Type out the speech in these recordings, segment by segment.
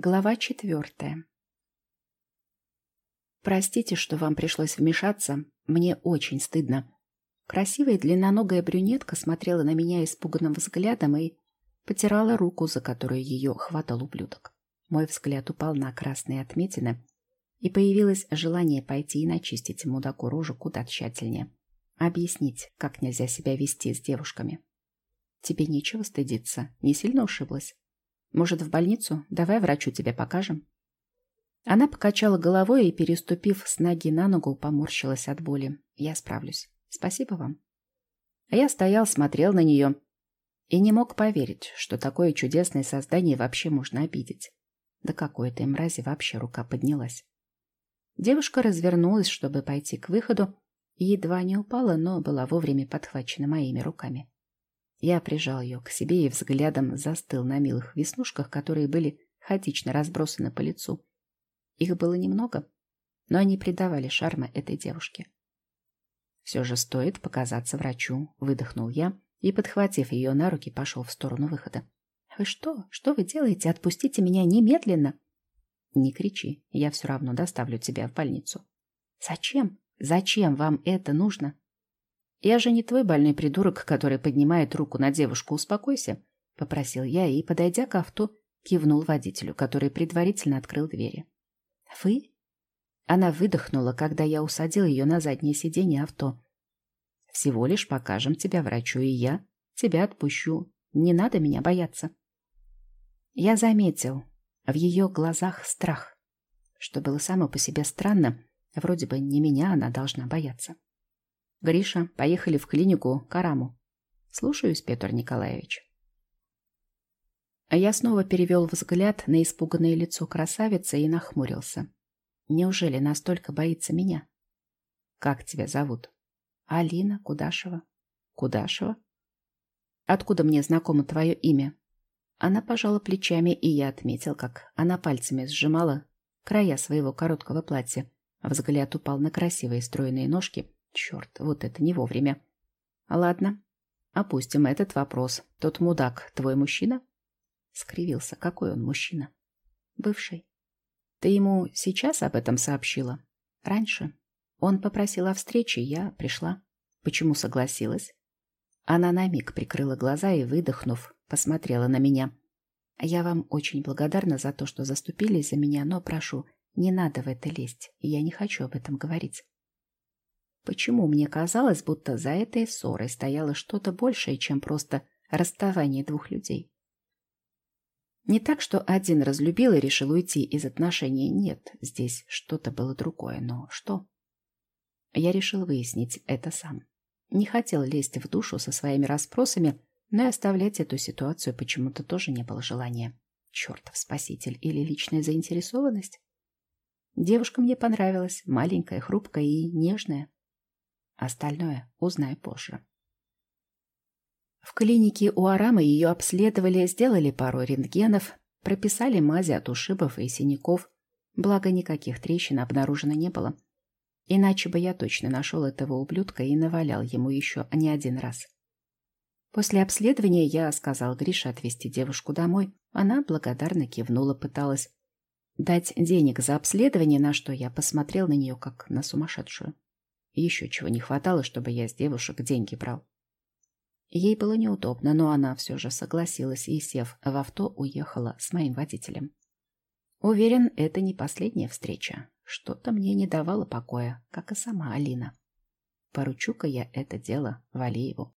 Глава четвертая. Простите, что вам пришлось вмешаться. Мне очень стыдно. Красивая длинноногая брюнетка смотрела на меня испуганным взглядом и потирала руку, за которую ее хватал ублюдок. Мой взгляд упал на красные отметины, и появилось желание пойти и начистить мудаку рожу куда тщательнее. Объяснить, как нельзя себя вести с девушками. Тебе нечего стыдиться, не сильно ушиблась. Может, в больницу? Давай врачу тебе покажем». Она покачала головой и, переступив с ноги на ногу, поморщилась от боли. «Я справлюсь. Спасибо вам». А я стоял, смотрел на нее и не мог поверить, что такое чудесное создание вообще можно обидеть. Да какой-то мрази вообще рука поднялась. Девушка развернулась, чтобы пойти к выходу, и едва не упала, но была вовремя подхвачена моими руками. Я прижал ее к себе и взглядом застыл на милых веснушках, которые были хаотично разбросаны по лицу. Их было немного, но они придавали шарма этой девушке. Все же стоит показаться врачу, выдохнул я и, подхватив ее на руки, пошел в сторону выхода. «Вы что? Что вы делаете? Отпустите меня немедленно!» «Не кричи, я все равно доставлю тебя в больницу». «Зачем? Зачем вам это нужно?» «Я же не твой больной придурок, который поднимает руку на девушку. Успокойся», — попросил я и, подойдя к авто, кивнул водителю, который предварительно открыл двери. «Вы?» Она выдохнула, когда я усадил ее на заднее сиденье авто. «Всего лишь покажем тебя врачу, и я тебя отпущу. Не надо меня бояться». Я заметил в ее глазах страх, что было само по себе странно. Вроде бы не меня она должна бояться. Гриша, поехали в клинику Караму. Слушаюсь, Петр Николаевич. Я снова перевел взгляд на испуганное лицо красавицы и нахмурился. Неужели настолько боится меня? Как тебя зовут? Алина Кудашева. Кудашева? Откуда мне знакомо твое имя? Она пожала плечами, и я отметил, как она пальцами сжимала края своего короткого платья. Взгляд упал на красивые стройные ножки, Черт, вот это не вовремя. Ладно, опустим этот вопрос. Тот мудак твой мужчина? Скривился. Какой он мужчина? Бывший. Ты ему сейчас об этом сообщила? Раньше. Он попросил о встрече, я пришла. Почему согласилась? Она на миг прикрыла глаза и, выдохнув, посмотрела на меня. Я вам очень благодарна за то, что заступились за меня, но прошу, не надо в это лезть, я не хочу об этом говорить. Почему мне казалось, будто за этой ссорой стояло что-то большее, чем просто расставание двух людей? Не так, что один разлюбил и решил уйти из отношений. Нет, здесь что-то было другое. Но что? Я решил выяснить это сам. Не хотел лезть в душу со своими расспросами, но и оставлять эту ситуацию почему-то тоже не было желания. Чертов спаситель или личная заинтересованность? Девушка мне понравилась, маленькая, хрупкая и нежная. Остальное узнай позже. В клинике у Арамы ее обследовали, сделали пару рентгенов, прописали мази от ушибов и синяков, благо никаких трещин обнаружено не было. Иначе бы я точно нашел этого ублюдка и навалял ему еще не один раз. После обследования я сказал Грише отвезти девушку домой. Она благодарно кивнула, пыталась дать денег за обследование, на что я посмотрел на нее как на сумасшедшую. Еще чего не хватало, чтобы я с девушек деньги брал. Ей было неудобно, но она все же согласилась и, сев в авто, уехала с моим водителем. Уверен, это не последняя встреча. Что-то мне не давало покоя, как и сама Алина. Поручу-ка я это дело Валееву.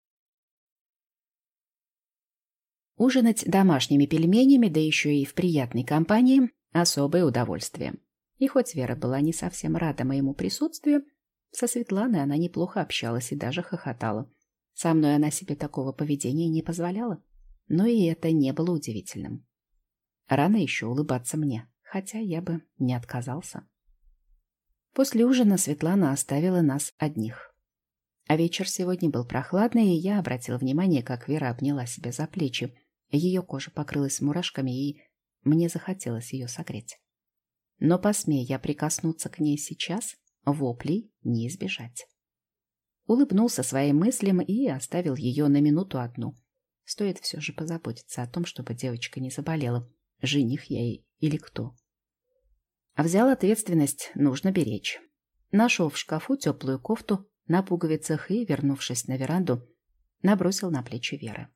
Ужинать домашними пельменями, да еще и в приятной компании – особое удовольствие. И хоть Вера была не совсем рада моему присутствию, со Светланой она неплохо общалась и даже хохотала. Со мной она себе такого поведения не позволяла. Но и это не было удивительным. Рано еще улыбаться мне, хотя я бы не отказался. После ужина Светлана оставила нас одних. А вечер сегодня был прохладный, и я обратил внимание, как Вера обняла себя за плечи. Ее кожа покрылась мурашками, и мне захотелось ее согреть. Но посмея я прикоснуться к ней сейчас, Воплей не избежать. Улыбнулся своим мыслям и оставил ее на минуту одну. Стоит все же позаботиться о том, чтобы девочка не заболела. Жених ей или кто. А взял ответственность, нужно беречь. Нашел в шкафу теплую кофту на пуговицах и, вернувшись на веранду, набросил на плечи Веры.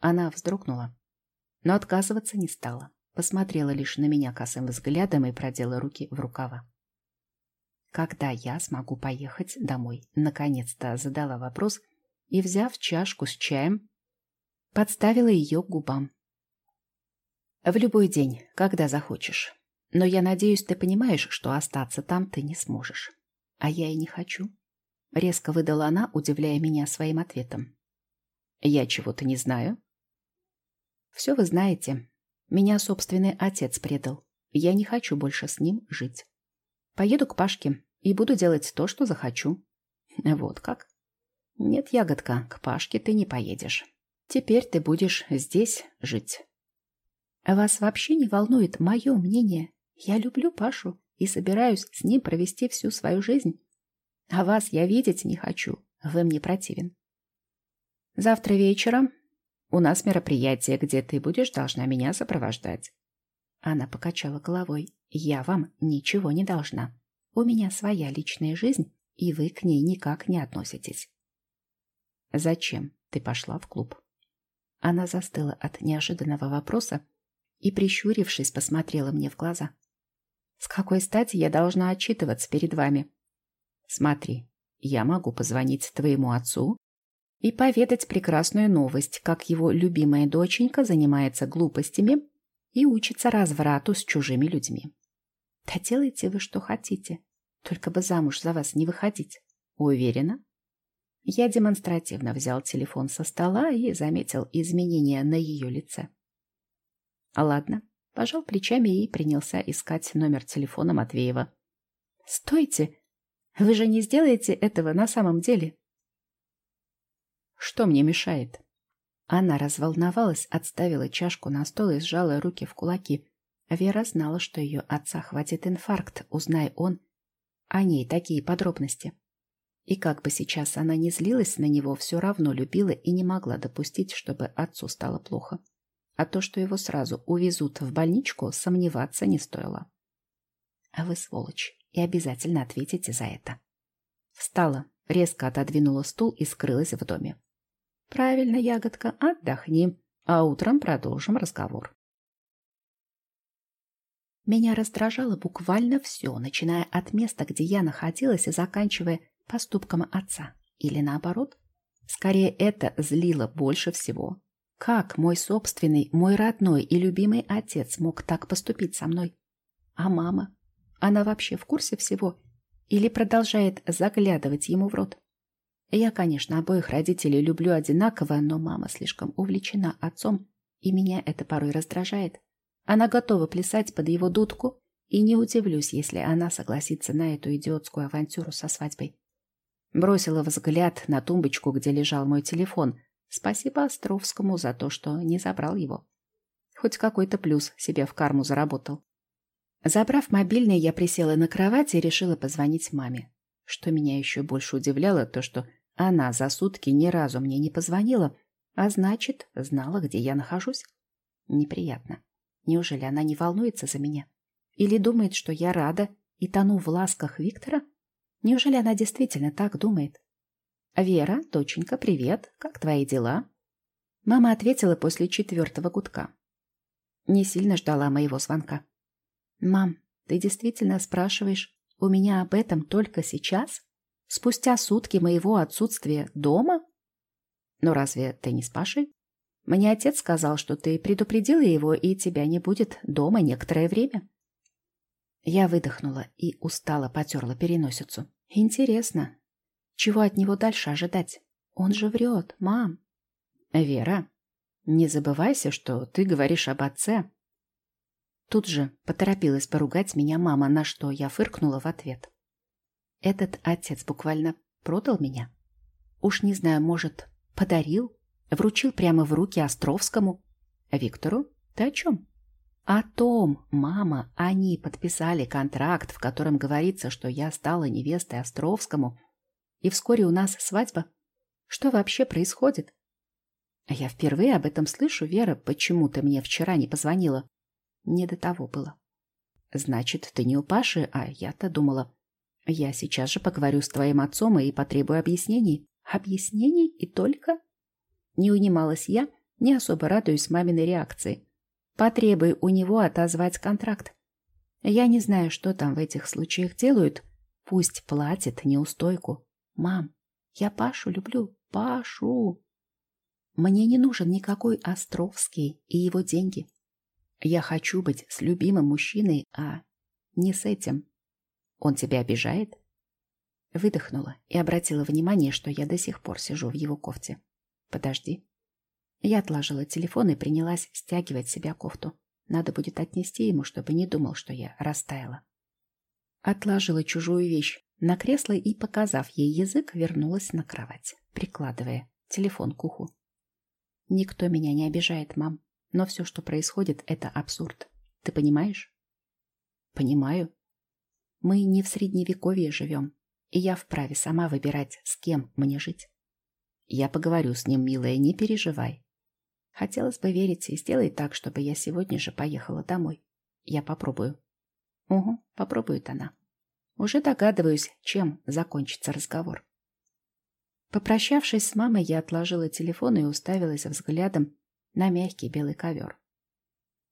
Она вздрогнула, но отказываться не стала. Посмотрела лишь на меня косым взглядом и продела руки в рукава. «Когда я смогу поехать домой?» Наконец-то задала вопрос и, взяв чашку с чаем, подставила ее к губам. «В любой день, когда захочешь. Но я надеюсь, ты понимаешь, что остаться там ты не сможешь. А я и не хочу». Резко выдала она, удивляя меня своим ответом. «Я чего-то не знаю?» «Все вы знаете. Меня собственный отец предал. Я не хочу больше с ним жить. Поеду к Пашке и буду делать то, что захочу». «Вот как?» «Нет, ягодка, к Пашке ты не поедешь. Теперь ты будешь здесь жить». «Вас вообще не волнует мое мнение? Я люблю Пашу и собираюсь с ним провести всю свою жизнь. А вас я видеть не хочу. Вы мне противен. Завтра вечером у нас мероприятие, где ты будешь должна меня сопровождать. Она покачала головой. Я вам ничего не должна. У меня своя личная жизнь, и вы к ней никак не относитесь. Зачем ты пошла в клуб? Она застыла от неожиданного вопроса и, прищурившись, посмотрела мне в глаза. С какой стати я должна отчитываться перед вами? Смотри, я могу позвонить твоему отцу и поведать прекрасную новость, как его любимая доченька занимается глупостями и учится разврату с чужими людьми. Да делайте вы, что хотите, только бы замуж за вас не выходить. Уверена? Я демонстративно взял телефон со стола и заметил изменения на ее лице. Ладно, пожал плечами и принялся искать номер телефона Матвеева. «Стойте! Вы же не сделаете этого на самом деле. Что мне мешает? Она разволновалась, отставила чашку на стол и сжала руки в кулаки. Вера знала, что ее отца хватит инфаркт, узнай он о ней такие подробности. И как бы сейчас она не злилась на него, все равно любила и не могла допустить, чтобы отцу стало плохо. А то, что его сразу увезут в больничку, сомневаться не стоило. А вы сволочь и обязательно ответите за это. Встала, резко отодвинула стул и скрылась в доме. Правильно, ягодка, отдохни, а утром продолжим разговор. Меня раздражало буквально все, начиная от места, где я находилась, и заканчивая поступком отца. Или наоборот. Скорее, это злило больше всего. Как мой собственный, мой родной и любимый отец мог так поступить со мной? А мама? Она вообще в курсе всего? Или продолжает заглядывать ему в рот? Я, конечно, обоих родителей люблю одинаково, но мама слишком увлечена отцом, и меня это порой раздражает. Она готова плясать под его дудку, и не удивлюсь, если она согласится на эту идиотскую авантюру со свадьбой. Бросила взгляд на тумбочку, где лежал мой телефон. Спасибо Островскому за то, что не забрал его. Хоть какой-то плюс себе в карму заработал. Забрав мобильный, я присела на кровать и решила позвонить маме. Что меня еще больше удивляло, то что она за сутки ни разу мне не позвонила, а значит, знала, где я нахожусь. Неприятно. Неужели она не волнуется за меня? Или думает, что я рада и тону в ласках Виктора? Неужели она действительно так думает? «Вера, доченька, привет. Как твои дела?» Мама ответила после четвертого гудка. Не сильно ждала моего звонка. «Мам, ты действительно спрашиваешь у меня об этом только сейчас? Спустя сутки моего отсутствия дома? Но разве ты не с Пашей? Мне отец сказал, что ты предупредила его, и тебя не будет дома некоторое время». Я выдохнула и устало потерла переносицу. «Интересно, чего от него дальше ожидать? Он же врет, мам». «Вера, не забывайся, что ты говоришь об отце, Тут же поторопилась поругать меня мама, на что я фыркнула в ответ. Этот отец буквально продал меня. Уж не знаю, может, подарил, вручил прямо в руки Островскому. Виктору? Ты о чем? О том, мама, они подписали контракт, в котором говорится, что я стала невестой Островскому, и вскоре у нас свадьба. Что вообще происходит? Я впервые об этом слышу, Вера, почему ты мне вчера не позвонила? Не до того было. Значит, ты не у Паши, а я-то думала. Я сейчас же поговорю с твоим отцом и потребую объяснений. Объяснений и только? Не унималась я, не особо радуюсь маминой реакции. Потребуй у него отозвать контракт. Я не знаю, что там в этих случаях делают. Пусть платит неустойку. Мам, я Пашу люблю. Пашу. Мне не нужен никакой Островский и его деньги. Я хочу быть с любимым мужчиной, а не с этим. Он тебя обижает? Выдохнула и обратила внимание, что я до сих пор сижу в его кофте. Подожди. Я отложила телефон и принялась стягивать себя кофту. Надо будет отнести ему, чтобы не думал, что я растаяла. Отложила чужую вещь на кресло и, показав ей язык, вернулась на кровать, прикладывая телефон к уху. Никто меня не обижает, мам. Но все, что происходит, это абсурд. Ты понимаешь? Понимаю. Мы не в средневековье живем, и я вправе сама выбирать, с кем мне жить. Я поговорю с ним, милая, не переживай. Хотелось бы верить и сделай так, чтобы я сегодня же поехала домой. Я попробую. Угу, попробует она. Уже догадываюсь, чем закончится разговор. Попрощавшись с мамой, я отложила телефон и уставилась взглядом на мягкий белый ковер.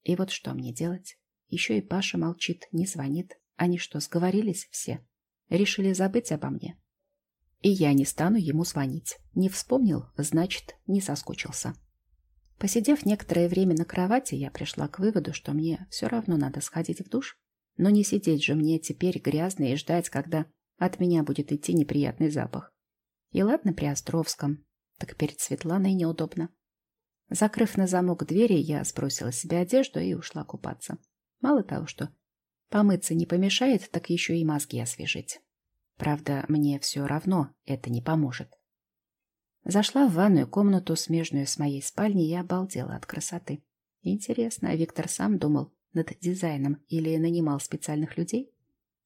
И вот что мне делать? Еще и Паша молчит, не звонит. Они что, сговорились все? Решили забыть обо мне? И я не стану ему звонить. Не вспомнил, значит, не соскучился. Посидев некоторое время на кровати, я пришла к выводу, что мне все равно надо сходить в душ. Но не сидеть же мне теперь грязно и ждать, когда от меня будет идти неприятный запах. И ладно при Островском, так перед Светланой неудобно. Закрыв на замок двери, я сбросила с себя одежду и ушла купаться. Мало того, что помыться не помешает, так еще и мозги освежить. Правда, мне все равно это не поможет. Зашла в ванную комнату, смежную с моей спальней, и обалдела от красоты. Интересно, а Виктор сам думал над дизайном или нанимал специальных людей?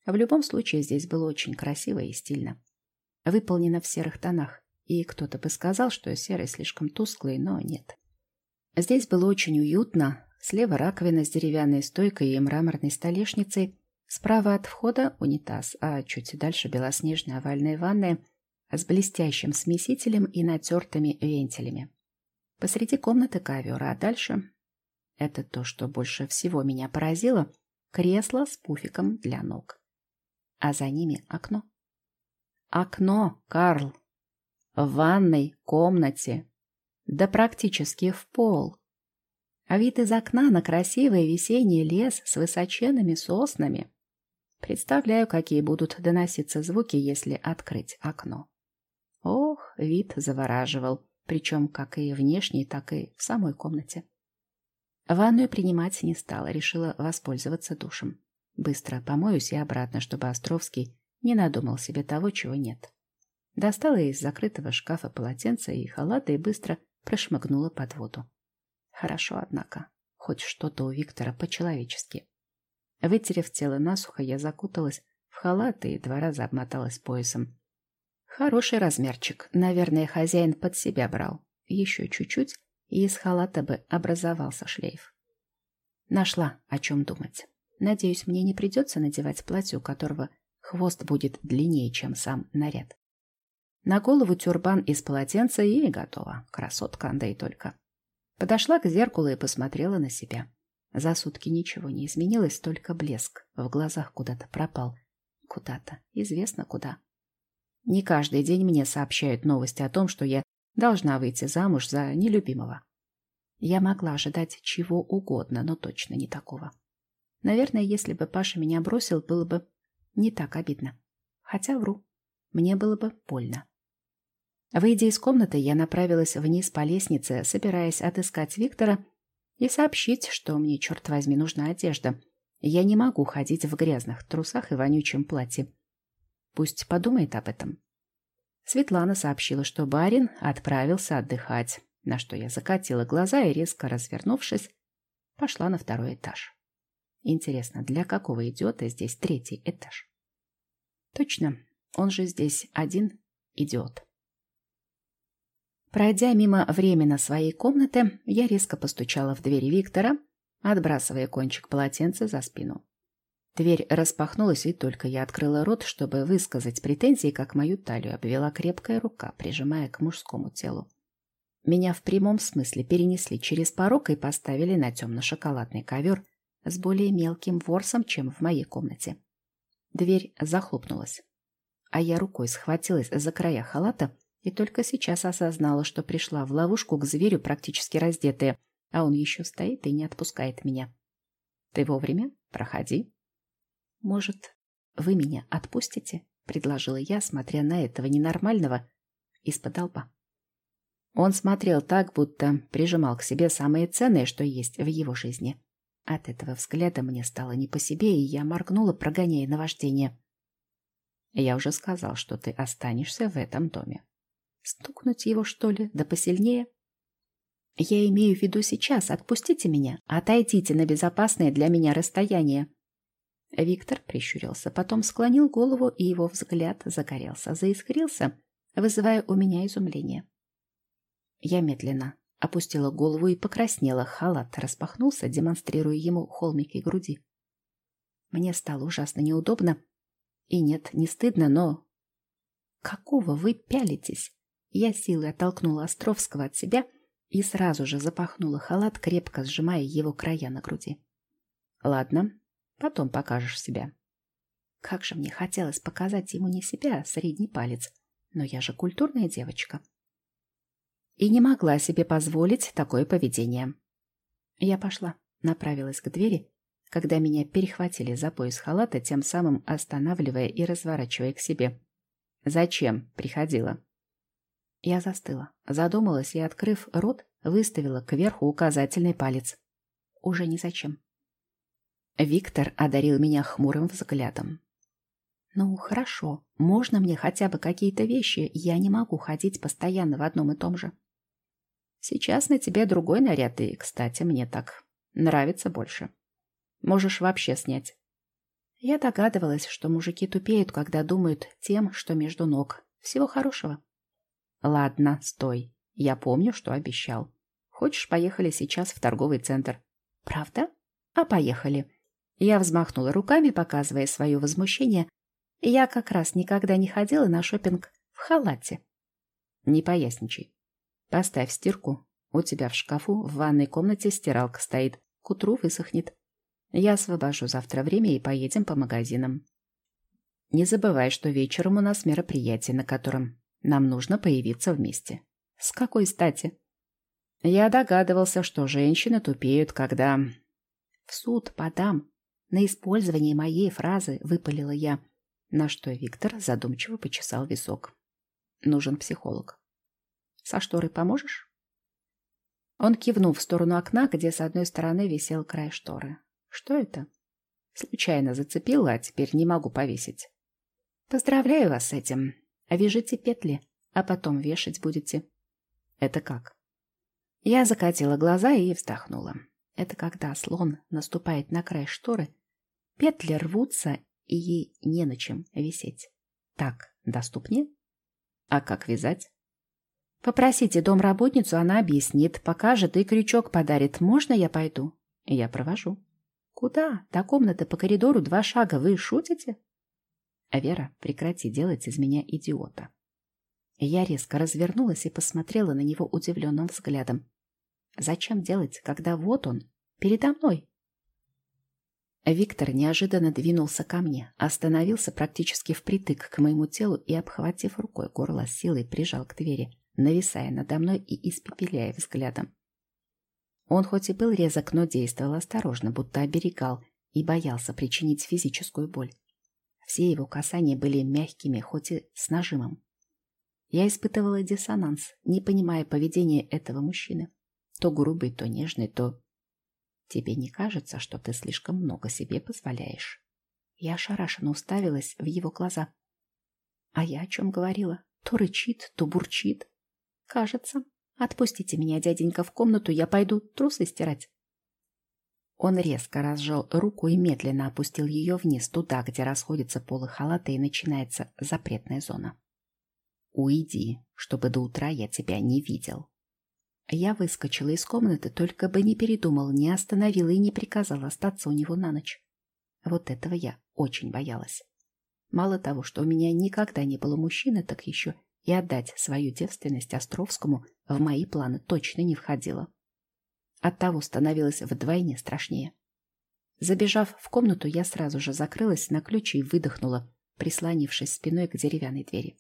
В любом случае, здесь было очень красиво и стильно. Выполнено в серых тонах, и кто-то бы сказал, что серый слишком тусклый, но нет. Здесь было очень уютно. Слева раковина с деревянной стойкой и мраморной столешницей. Справа от входа унитаз, а чуть дальше белоснежная овальная ванная с блестящим смесителем и натертыми вентилями. Посреди комнаты ковер, а дальше... Это то, что больше всего меня поразило. Кресло с пуфиком для ног. А за ними окно. Окно, Карл. В ванной комнате да практически в пол. А вид из окна на красивый весенний лес с высоченными соснами. Представляю, какие будут доноситься звуки, если открыть окно. Ох, вид завораживал, причем как и внешний, так и в самой комнате. Ванную принимать не стала, решила воспользоваться душем. Быстро помоюсь и обратно, чтобы Островский не надумал себе того, чего нет. Достала из закрытого шкафа полотенце и халаты и быстро прошмыгнула под воду. Хорошо, однако, хоть что-то у Виктора по-человечески. Вытерев тело насухо, я закуталась в халат и два раза обмоталась поясом. Хороший размерчик. Наверное, хозяин под себя брал. Еще чуть-чуть, и из халата бы образовался шлейф. Нашла, о чем думать. Надеюсь, мне не придется надевать платье, у которого хвост будет длиннее, чем сам наряд. На голову тюрбан из полотенца и готово. Красотка, да и только. Подошла к зеркалу и посмотрела на себя. За сутки ничего не изменилось, только блеск в глазах куда-то пропал. Куда-то. Известно куда. Не каждый день мне сообщают новости о том, что я должна выйти замуж за нелюбимого. Я могла ожидать чего угодно, но точно не такого. Наверное, если бы Паша меня бросил, было бы не так обидно. Хотя вру. Мне было бы больно. Выйдя из комнаты, я направилась вниз по лестнице, собираясь отыскать Виктора и сообщить, что мне, черт возьми, нужна одежда. Я не могу ходить в грязных трусах и вонючем платье. Пусть подумает об этом. Светлана сообщила, что барин отправился отдыхать, на что я закатила глаза и, резко развернувшись, пошла на второй этаж. Интересно, для какого идиота здесь третий этаж? Точно, он же здесь один идиот. Пройдя мимо временно своей комнаты, я резко постучала в двери Виктора. отбрасывая кончик полотенца за спину. Дверь распахнулась, и только я открыла рот, чтобы высказать претензии, как мою талию обвела крепкая рука, прижимая к мужскому телу. Меня в прямом смысле перенесли через порог и поставили на темно-шоколадный ковер с более мелким ворсом, чем в моей комнате. Дверь захлопнулась, а я рукой схватилась за края халата и только сейчас осознала, что пришла в ловушку к зверю практически раздетая, а он еще стоит и не отпускает меня. «Ты вовремя? Проходи», «Может, вы меня отпустите?» — предложила я, смотря на этого ненормального из-под лба. Он смотрел так, будто прижимал к себе самое ценное, что есть в его жизни. От этого взгляда мне стало не по себе, и я моргнула, прогоняя наваждение. «Я уже сказал, что ты останешься в этом доме. Стукнуть его, что ли, да посильнее?» «Я имею в виду сейчас. Отпустите меня. Отойдите на безопасное для меня расстояние». Виктор прищурился, потом склонил голову, и его взгляд загорелся, заискрился, вызывая у меня изумление. Я медленно опустила голову и покраснела. Халат распахнулся, демонстрируя ему холмики груди. Мне стало ужасно неудобно. И нет, не стыдно, но... «Какого вы пялитесь?» Я силой оттолкнула Островского от себя и сразу же запахнула халат, крепко сжимая его края на груди. «Ладно, Потом покажешь себя. Как же мне хотелось показать ему не себя, а средний палец. Но я же культурная девочка. И не могла себе позволить такое поведение. Я пошла, направилась к двери, когда меня перехватили за пояс халата, тем самым останавливая и разворачивая к себе. «Зачем?» — приходила. Я застыла, задумалась и, открыв рот, выставила кверху указательный палец. Уже ни зачем. Виктор одарил меня хмурым взглядом. «Ну, хорошо. Можно мне хотя бы какие-то вещи? Я не могу ходить постоянно в одном и том же». «Сейчас на тебе другой наряд, и, кстати, мне так нравится больше. Можешь вообще снять». Я догадывалась, что мужики тупеют, когда думают тем, что между ног. Всего хорошего. «Ладно, стой. Я помню, что обещал. Хочешь, поехали сейчас в торговый центр?» «Правда? А поехали. Я взмахнула руками, показывая свое возмущение. Я как раз никогда не ходила на шопинг в халате. Не поясничай. Поставь стирку. У тебя в шкафу в ванной комнате стиралка стоит. К утру высохнет. Я освобожу завтра время и поедем по магазинам. Не забывай, что вечером у нас мероприятие, на котором нам нужно появиться вместе. С какой стати? Я догадывался, что женщины тупеют, когда... В суд подам, на использование моей фразы выпалила я, на что Виктор задумчиво почесал висок. Нужен психолог. Со шторой поможешь? Он кивнул в сторону окна, где с одной стороны висел край шторы. Что это? Случайно зацепила, а теперь не могу повесить. Поздравляю вас с этим. Вяжите петли, а потом вешать будете. Это как? Я закатила глаза и вздохнула. Это когда слон наступает на край шторы, петли рвутся, и ей не на чем висеть. Так доступнее? А как вязать? Попросите домработницу, она объяснит, покажет и крючок подарит. Можно я пойду? Я провожу. Куда? До комнаты по коридору два шага. Вы шутите? А Вера, прекрати делать из меня идиота. Я резко развернулась и посмотрела на него удивленным взглядом. Зачем делать, когда вот он, передо мной? Виктор неожиданно двинулся ко мне, остановился практически впритык к моему телу и, обхватив рукой горло силой, прижал к двери, нависая надо мной и испепеляя взглядом. Он хоть и был резок, но действовал осторожно, будто оберегал и боялся причинить физическую боль. Все его касания были мягкими, хоть и с нажимом. Я испытывала диссонанс, не понимая поведения этого мужчины. То грубый, то нежный, то... Тебе не кажется, что ты слишком много себе позволяешь? Я ошарашенно уставилась в его глаза. А я о чем говорила? То рычит, то бурчит. Кажется. Отпустите меня, дяденька, в комнату, я пойду трусы стирать. Он резко разжал руку и медленно опустил ее вниз, туда, где расходятся полы халата и начинается запретная зона. «Уйди, чтобы до утра я тебя не видел». Я выскочила из комнаты, только бы не передумал, не остановил и не приказал остаться у него на ночь. Вот этого я очень боялась. Мало того, что у меня никогда не было мужчины, так еще и отдать свою девственность Островскому в мои планы точно не входило. Оттого становилось вдвойне страшнее. Забежав в комнату, я сразу же закрылась на ключ и выдохнула, прислонившись спиной к деревянной двери.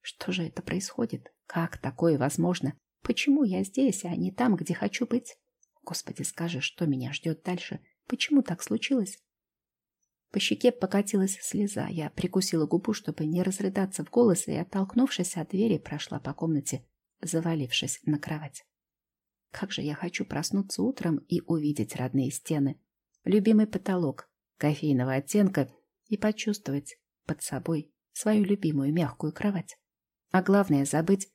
Что же это происходит? Как такое возможно? Почему я здесь, а не там, где хочу быть? Господи, скажи, что меня ждет дальше? Почему так случилось? По щеке покатилась слеза. Я прикусила губу, чтобы не разрыдаться в голос, и, оттолкнувшись от двери, прошла по комнате, завалившись на кровать. Как же я хочу проснуться утром и увидеть родные стены, любимый потолок кофейного оттенка и почувствовать под собой свою любимую мягкую кровать. А главное — забыть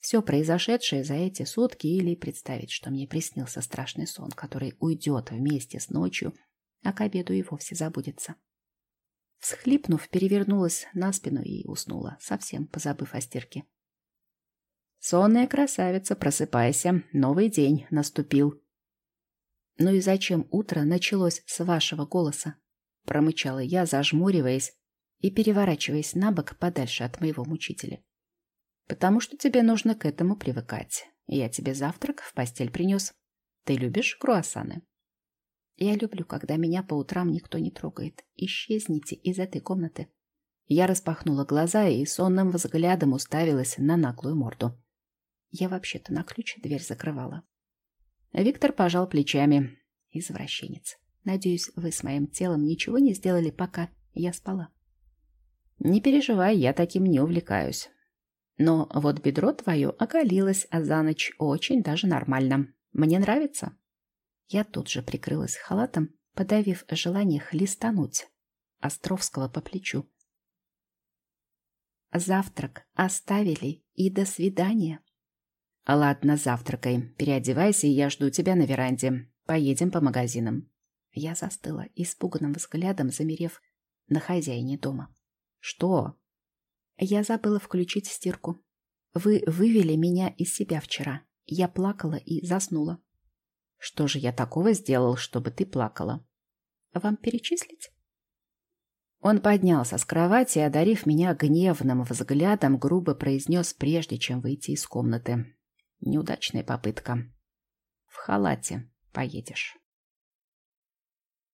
все произошедшее за эти сутки или представить, что мне приснился страшный сон, который уйдет вместе с ночью, а к обеду и вовсе забудется. Всхлипнув, перевернулась на спину и уснула, совсем позабыв о стирке. «Сонная красавица, просыпайся, новый день наступил». «Ну и зачем утро началось с вашего голоса?» Промычала я, зажмуриваясь и переворачиваясь на бок подальше от моего мучителя. «Потому что тебе нужно к этому привыкать. Я тебе завтрак в постель принес. Ты любишь круассаны?» «Я люблю, когда меня по утрам никто не трогает. Исчезните из этой комнаты». Я распахнула глаза и сонным взглядом уставилась на наглую морду. Я вообще-то на ключ дверь закрывала. Виктор пожал плечами. Извращенец. Надеюсь, вы с моим телом ничего не сделали, пока я спала. Не переживай, я таким не увлекаюсь. Но вот бедро твое оголилось, а за ночь очень даже нормально. Мне нравится. Я тут же прикрылась халатом, подавив желание хлестануть Островского по плечу. Завтрак оставили и до свидания. Ладно, завтракай, переодевайся, и я жду тебя на веранде. Поедем по магазинам. Я застыла, испуганным взглядом замерев на хозяине дома. «Что?» «Я забыла включить стирку. Вы вывели меня из себя вчера. Я плакала и заснула». «Что же я такого сделал, чтобы ты плакала?» «Вам перечислить?» Он поднялся с кровати одарив меня гневным взглядом, грубо произнес, прежде чем выйти из комнаты. «Неудачная попытка. В халате поедешь».